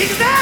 行くぜ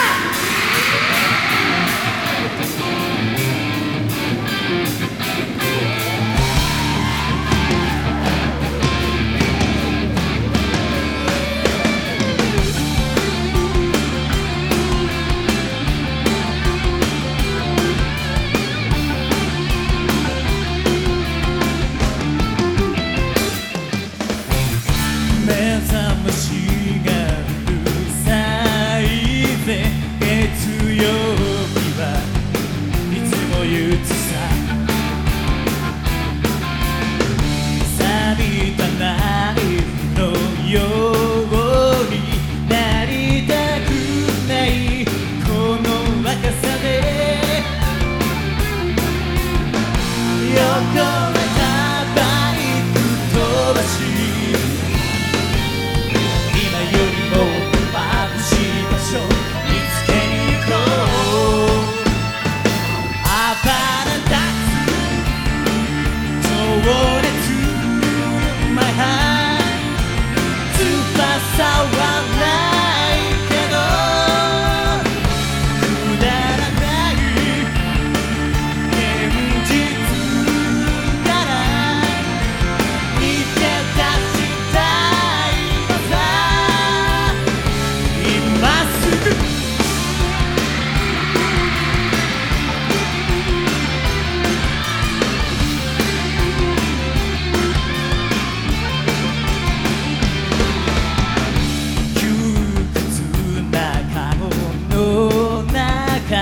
中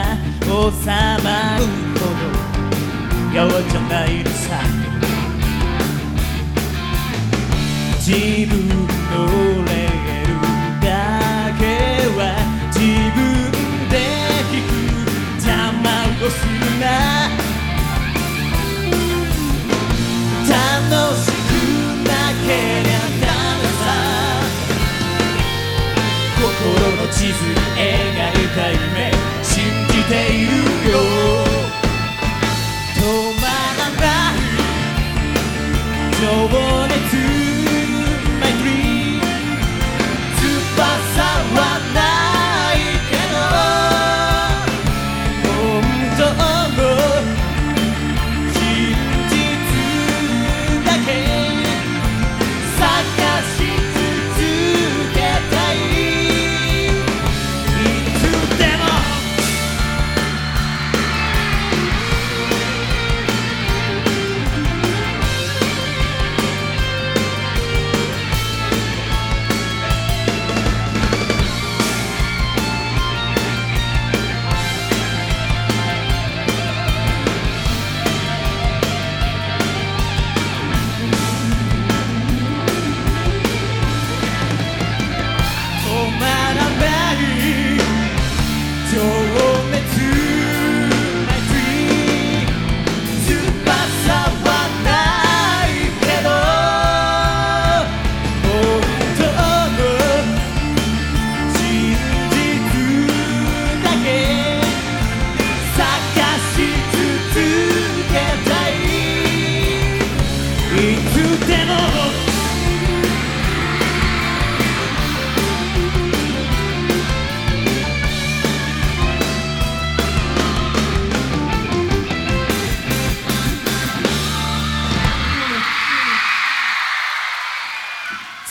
収まるほどやわじゃないのさ。自分のレールだけは自分で引く。邪魔をするな。楽しくなけりゃダメさ。心の地図。に信じている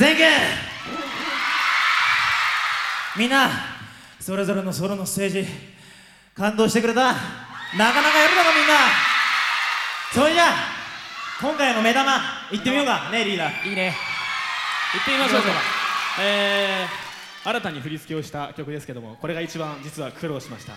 全員みんなそれぞれのソロのステージ感動してくれた？なかなかやるだろみんな？それじゃあ今回の目玉いってみようか。ねリーダー。いいね。行ってみましょうか。えー、新たに振り付けをした曲ですけどもこれが一番実は苦労しました。